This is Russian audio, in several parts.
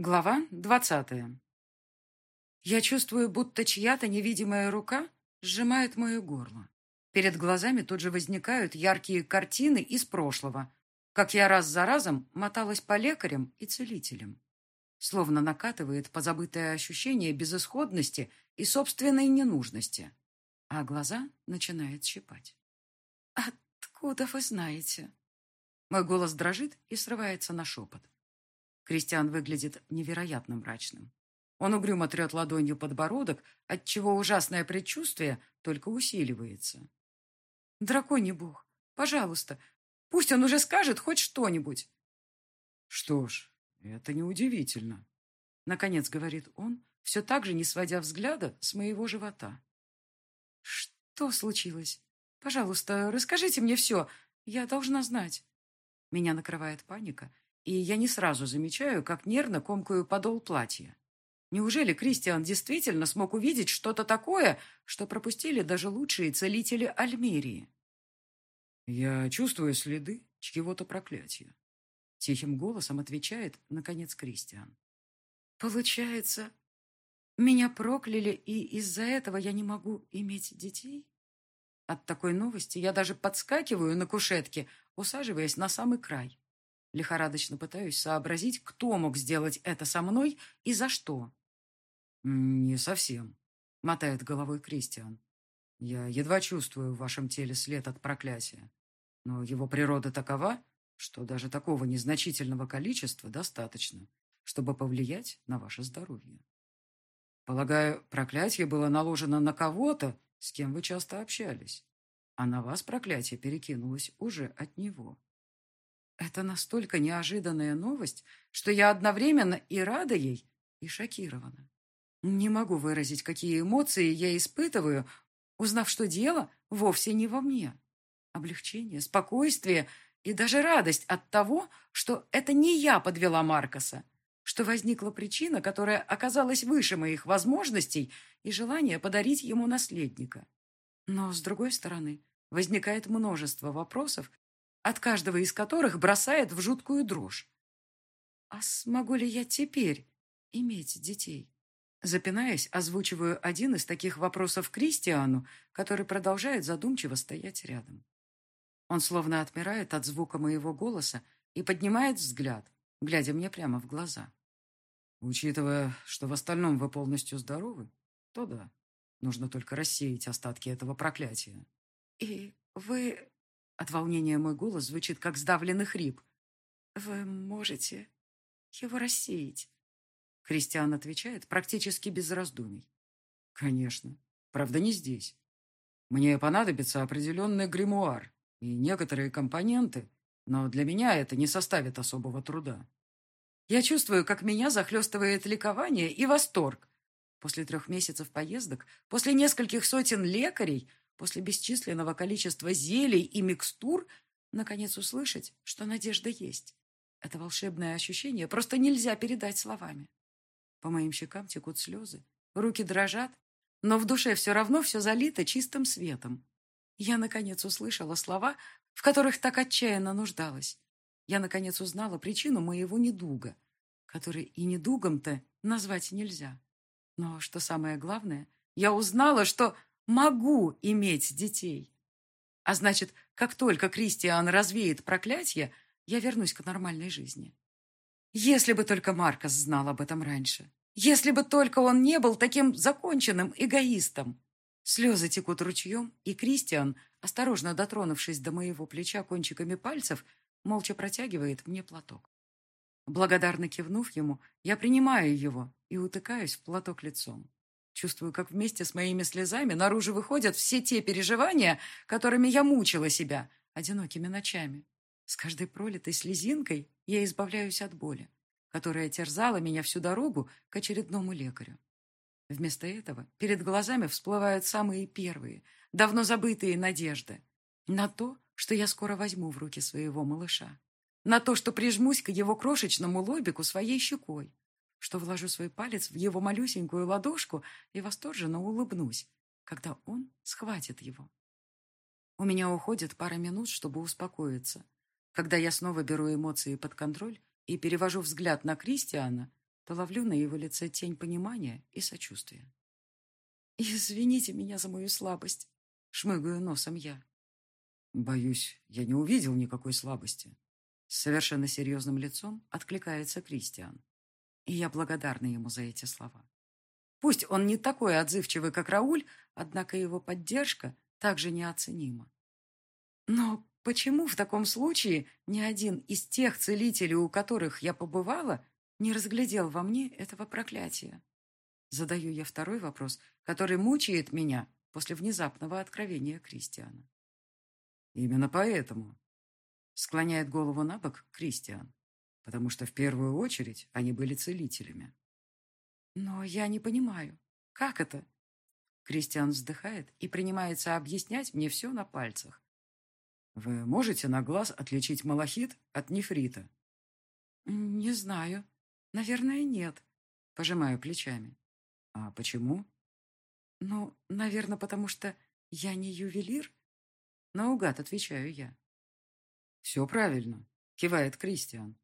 Глава двадцатая. Я чувствую, будто чья-то невидимая рука сжимает мое горло. Перед глазами тут же возникают яркие картины из прошлого, как я раз за разом моталась по лекарям и целителям. Словно накатывает позабытое ощущение безысходности и собственной ненужности. А глаза начинает щипать. «Откуда вы знаете?» Мой голос дрожит и срывается на шепот. Кристиан выглядит невероятно мрачным. Он угрюмо трет ладонью подбородок, отчего ужасное предчувствие только усиливается. «Драконий бог, пожалуйста, пусть он уже скажет хоть что-нибудь». «Что ж, это неудивительно», — наконец говорит он, все так же не сводя взгляда с моего живота. «Что случилось? Пожалуйста, расскажите мне все. Я должна знать». Меня накрывает паника, и я не сразу замечаю, как нервно комкаю подол платья. Неужели Кристиан действительно смог увидеть что-то такое, что пропустили даже лучшие целители Альмерии? «Я чувствую следы чьего-то проклятия», — тихим голосом отвечает, наконец, Кристиан. «Получается, меня прокляли, и из-за этого я не могу иметь детей?» От такой новости я даже подскакиваю на кушетке, усаживаясь на самый край. Лихорадочно пытаюсь сообразить, кто мог сделать это со мной и за что. «Не совсем», — мотает головой Кристиан. «Я едва чувствую в вашем теле след от проклятия. Но его природа такова, что даже такого незначительного количества достаточно, чтобы повлиять на ваше здоровье. Полагаю, проклятие было наложено на кого-то, с кем вы часто общались, а на вас проклятие перекинулось уже от него. Это настолько неожиданная новость, что я одновременно и рада ей, и шокирована. Не могу выразить, какие эмоции я испытываю, узнав, что дело вовсе не во мне. Облегчение, спокойствие и даже радость от того, что это не я подвела Маркоса, что возникла причина, которая оказалась выше моих возможностей и желания подарить ему наследника. Но, с другой стороны, возникает множество вопросов, от каждого из которых бросает в жуткую дрожь. А смогу ли я теперь иметь детей? Запинаясь, озвучиваю один из таких вопросов Кристиану, который продолжает задумчиво стоять рядом. Он словно отмирает от звука моего голоса и поднимает взгляд, глядя мне прямо в глаза. Учитывая, что в остальном вы полностью здоровы, то да, нужно только рассеять остатки этого проклятия. И вы от волнения мой голос звучит, как сдавленный хрип. «Вы можете его рассеять?» Кристиан отвечает практически без раздумий. «Конечно. Правда, не здесь. Мне понадобится определенный гримуар и некоторые компоненты, но для меня это не составит особого труда». Я чувствую, как меня захлестывает ликование и восторг. После трех месяцев поездок, после нескольких сотен лекарей, после бесчисленного количества зелий и микстур, наконец услышать, что надежда есть. Это волшебное ощущение просто нельзя передать словами. По моим щекам текут слезы, руки дрожат, но в душе все равно все залито чистым светом. Я, наконец, услышала слова, в которых так отчаянно нуждалась. Я, наконец, узнала причину моего недуга, который и недугом-то назвать нельзя. Но, что самое главное, я узнала, что могу иметь детей. А значит, как только Кристиан развеет проклятие, я вернусь к нормальной жизни. Если бы только Маркос знал об этом раньше. Если бы только он не был таким законченным эгоистом. Слезы текут ручьем, и Кристиан, осторожно дотронувшись до моего плеча кончиками пальцев, молча протягивает мне платок. Благодарно кивнув ему, я принимаю его и утыкаюсь в платок лицом. Чувствую, как вместе с моими слезами наружу выходят все те переживания, которыми я мучила себя одинокими ночами. С каждой пролитой слезинкой я избавляюсь от боли, которая терзала меня всю дорогу к очередному лекарю. Вместо этого перед глазами всплывают самые первые, давно забытые надежды на то, что я скоро возьму в руки своего малыша, на то, что прижмусь к его крошечному лобику своей щекой, что вложу свой палец в его малюсенькую ладошку и восторженно улыбнусь, когда он схватит его. У меня уходит пара минут, чтобы успокоиться. Когда я снова беру эмоции под контроль и перевожу взгляд на Кристиана, то ловлю на его лице тень понимания и сочувствия. «Извините меня за мою слабость», — шмыгаю носом я. «Боюсь, я не увидел никакой слабости». С совершенно серьезным лицом откликается Кристиан. И я благодарна ему за эти слова. Пусть он не такой отзывчивый, как Рауль, однако его поддержка также неоценима. Но почему в таком случае ни один из тех целителей, у которых я побывала, не разглядел во мне этого проклятия? Задаю я второй вопрос, который мучает меня после внезапного откровения Кристиана. Именно поэтому, склоняет голову на бок Кристиан, потому что в первую очередь они были целителями. Но я не понимаю, как это? Кристиан вздыхает и принимается объяснять мне все на пальцах. Вы можете на глаз отличить малахит от нефрита? Не знаю. Наверное, нет. Пожимаю плечами. А почему? Ну, наверное, потому что я не ювелир. Наугад отвечаю я. Все правильно, кивает Кристиан.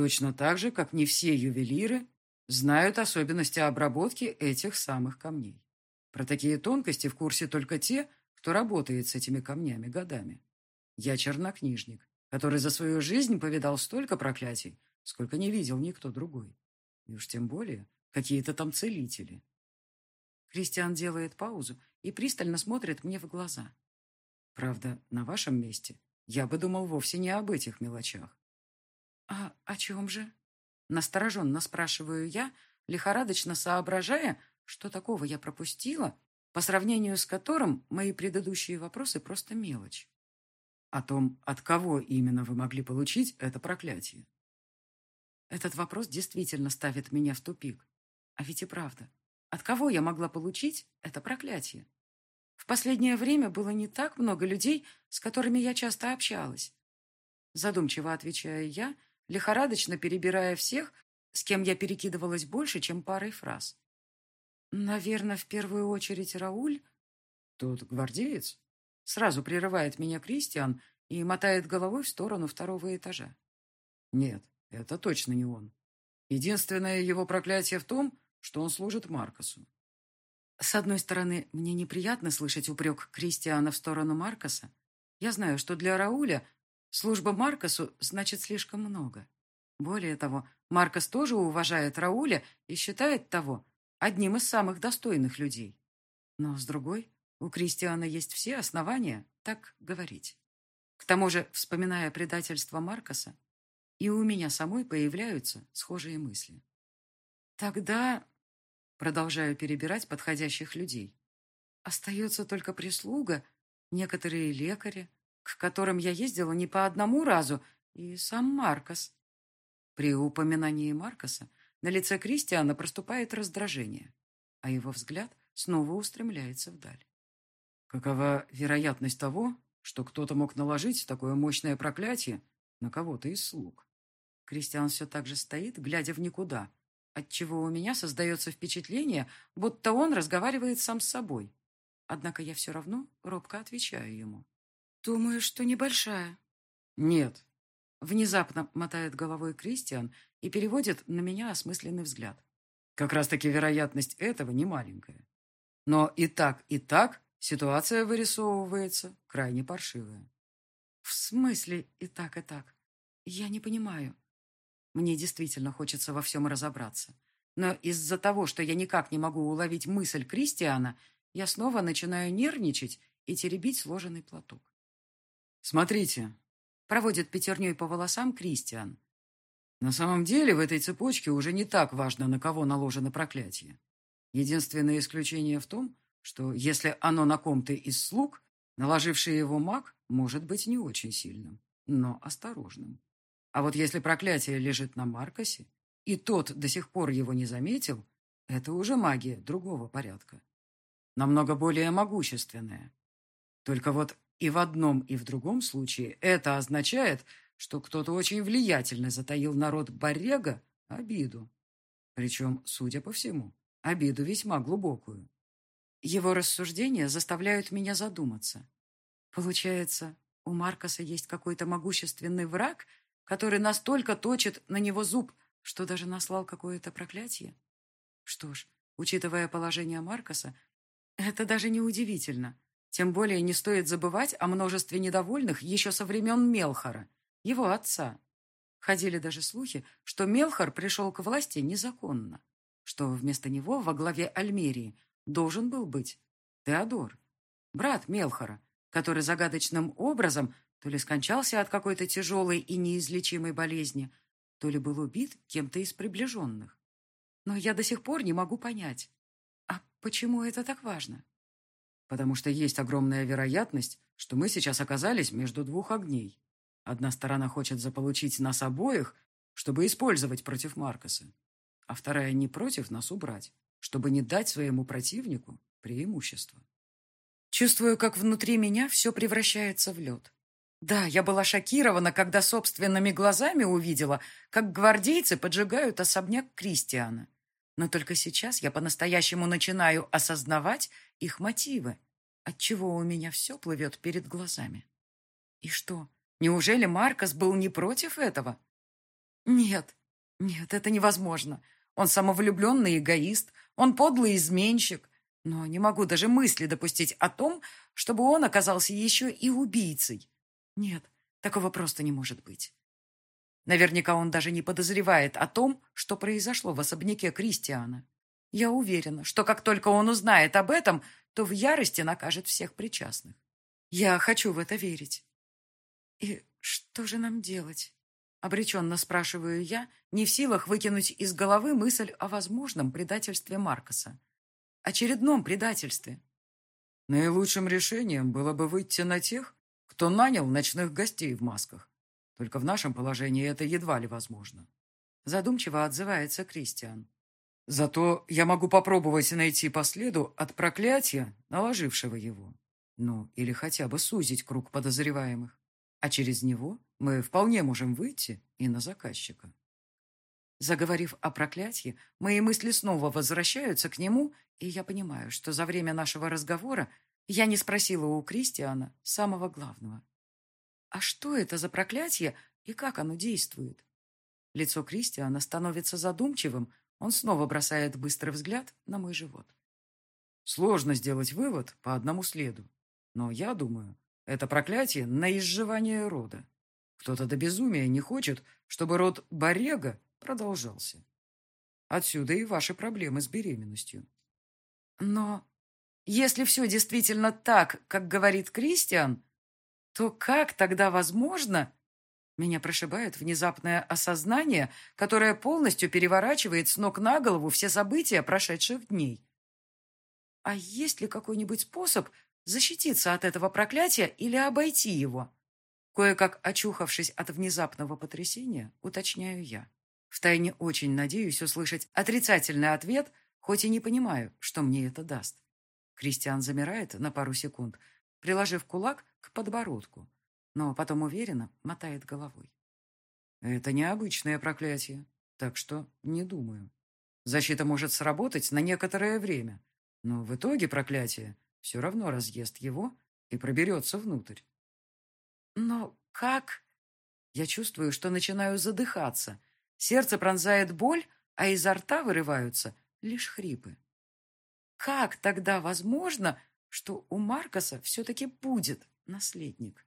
Точно так же, как не все ювелиры знают особенности обработки этих самых камней. Про такие тонкости в курсе только те, кто работает с этими камнями годами. Я чернокнижник, который за свою жизнь повидал столько проклятий, сколько не видел никто другой. И уж тем более какие-то там целители. Кристиан делает паузу и пристально смотрит мне в глаза. Правда, на вашем месте я бы думал вовсе не об этих мелочах. «А о чем же?» Настороженно спрашиваю я, лихорадочно соображая, что такого я пропустила, по сравнению с которым мои предыдущие вопросы просто мелочь. О том, от кого именно вы могли получить это проклятие. Этот вопрос действительно ставит меня в тупик. А ведь и правда. От кого я могла получить это проклятие? В последнее время было не так много людей, с которыми я часто общалась. Задумчиво отвечаю я, лихорадочно перебирая всех, с кем я перекидывалась больше, чем парой фраз. Наверное, в первую очередь Рауль. Тот гвардеец? Сразу прерывает меня Кристиан и мотает головой в сторону второго этажа. Нет, это точно не он. Единственное его проклятие в том, что он служит Маркосу. С одной стороны, мне неприятно слышать упрек Кристиана в сторону Маркоса. Я знаю, что для Рауля Служба Маркосу значит слишком много. Более того, Маркос тоже уважает Рауля и считает того одним из самых достойных людей. Но, с другой, у Кристиана есть все основания так говорить. К тому же, вспоминая предательство Маркоса, и у меня самой появляются схожие мысли. Тогда, продолжаю перебирать подходящих людей, остается только прислуга, некоторые лекари, к которым я ездила не по одному разу, и сам Маркос. При упоминании Маркоса на лице Кристиана проступает раздражение, а его взгляд снова устремляется вдаль. Какова вероятность того, что кто-то мог наложить такое мощное проклятие на кого-то из слуг? Кристиан все так же стоит, глядя в никуда, отчего у меня создается впечатление, будто он разговаривает сам с собой. Однако я все равно робко отвечаю ему. «Думаю, что небольшая». «Нет». Внезапно мотает головой Кристиан и переводит на меня осмысленный взгляд. Как раз-таки вероятность этого не маленькая. Но и так, и так ситуация вырисовывается крайне паршивая. В смысле и так, и так? Я не понимаю. Мне действительно хочется во всем разобраться. Но из-за того, что я никак не могу уловить мысль Кристиана, я снова начинаю нервничать и теребить сложенный платок. «Смотрите», — проводит пятерней по волосам Кристиан. «На самом деле в этой цепочке уже не так важно, на кого наложено проклятие. Единственное исключение в том, что если оно на ком-то из слуг, наложивший его маг может быть не очень сильным, но осторожным. А вот если проклятие лежит на Маркосе, и тот до сих пор его не заметил, это уже магия другого порядка. Намного более могущественная. Только вот и в одном, и в другом случае это означает, что кто-то очень влиятельно затаил народ Баррега обиду. Причем, судя по всему, обиду весьма глубокую. Его рассуждения заставляют меня задуматься. Получается, у Маркоса есть какой-то могущественный враг, который настолько точит на него зуб, Что даже наслал какое-то проклятие? Что ж, учитывая положение Маркоса, это даже не удивительно. Тем более не стоит забывать о множестве недовольных еще со времен Мелхара, его отца. Ходили даже слухи, что Мелхар пришел к власти незаконно, что вместо него во главе Альмерии должен был быть Теодор, брат Мелхара, который загадочным образом то ли скончался от какой-то тяжелой и неизлечимой болезни, то ли был убит кем-то из приближенных. Но я до сих пор не могу понять, а почему это так важно? Потому что есть огромная вероятность, что мы сейчас оказались между двух огней. Одна сторона хочет заполучить нас обоих, чтобы использовать против Маркоса, а вторая не против нас убрать, чтобы не дать своему противнику преимущество. Чувствую, как внутри меня все превращается в лед. Да, я была шокирована, когда собственными глазами увидела, как гвардейцы поджигают особняк Кристиана. Но только сейчас я по-настоящему начинаю осознавать их мотивы, отчего у меня все плывет перед глазами. И что, неужели Маркос был не против этого? Нет, нет, это невозможно. Он самовлюбленный эгоист, он подлый изменщик. Но не могу даже мысли допустить о том, чтобы он оказался еще и убийцей. Нет, такого просто не может быть. Наверняка он даже не подозревает о том, что произошло в особняке Кристиана. Я уверена, что как только он узнает об этом, то в ярости накажет всех причастных. Я хочу в это верить. И что же нам делать? Обреченно спрашиваю я, не в силах выкинуть из головы мысль о возможном предательстве Маркоса. Очередном предательстве. Наилучшим решением было бы выйти на тех, кто нанял ночных гостей в масках. Только в нашем положении это едва ли возможно. Задумчиво отзывается Кристиан. Зато я могу попробовать найти по следу от проклятия, наложившего его. Ну, или хотя бы сузить круг подозреваемых. А через него мы вполне можем выйти и на заказчика. Заговорив о проклятии, мои мысли снова возвращаются к нему, и я понимаю, что за время нашего разговора я не спросила у Кристиана самого главного. А что это за проклятие и как оно действует? Лицо Кристиана становится задумчивым, он снова бросает быстрый взгляд на мой живот. Сложно сделать вывод по одному следу, но я думаю, это проклятие на изживание рода. Кто-то до безумия не хочет, чтобы род Борега продолжался. Отсюда и ваши проблемы с беременностью. Но если все действительно так, как говорит Кристиан, то как тогда возможно... Меня прошибает внезапное осознание, которое полностью переворачивает с ног на голову все события прошедших дней. А есть ли какой-нибудь способ защититься от этого проклятия или обойти его? Кое-как очухавшись от внезапного потрясения, уточняю я. Втайне очень надеюсь услышать отрицательный ответ, хоть и не понимаю, что мне это даст. Кристиан замирает на пару секунд, приложив кулак к подбородку, но потом уверенно мотает головой. Это необычное проклятие, так что не думаю. Защита может сработать на некоторое время, но в итоге проклятие все равно разъест его и проберется внутрь. Но как? Я чувствую, что начинаю задыхаться. Сердце пронзает боль, а изо рта вырываются лишь хрипы. Как тогда возможно, что у Маркоса все-таки будет наследник?